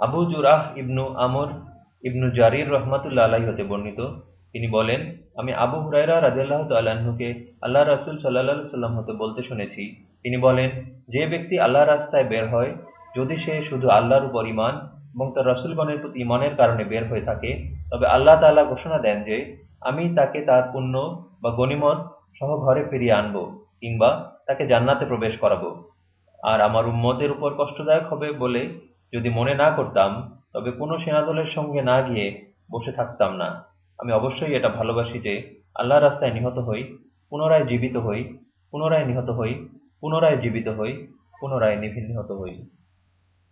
আবু জুরাহ ইবনু আমর ইবনু জারির রহমাতুল্লাহ আলাহি হতে বর্ণিত। তিনি বলেন, আমি আবু হুরাইরা রাজিয়াল্লাহ তাল্লাহ্নকে আল্লাহ রাসুল সাল্লাহ সাল্লাম হতে বলতে শুনেছি। তিনি বলেন, যে ব্যক্তি আল্লাহ রাস্তায় বের হয়, যদি সে শুধু আল্লাহর উপর ইমান এবং তার রসুলগণের প্রতি ইমানের কারণে বের হয়ে থাকে, তবে আল্লাহ তাআলা ঘোষণা দেন যে, আমি তাকে তার পুণ্য বা গনিমত সহ ঘরে ফিরিয়ে আনব কিংবা তাকে জান্নাতে প্রবেশ করাবো। আর আমার উম্মতের উপর কষ্টদায়ক হবে বলে যদি মনে না করতাম, তবে কোনো সেনাদলের সঙ্গে না গিয়ে বসে থাকতাম না। আমি অবশ্যই এটা ভালোবাসি যে আল্লাহ রাস্তায় নিহত হই, পুনরায় জীবিত হই, পুনরায় নিহত হই, পুনরায় জীবিত হই, পুনরায় নিহত হই।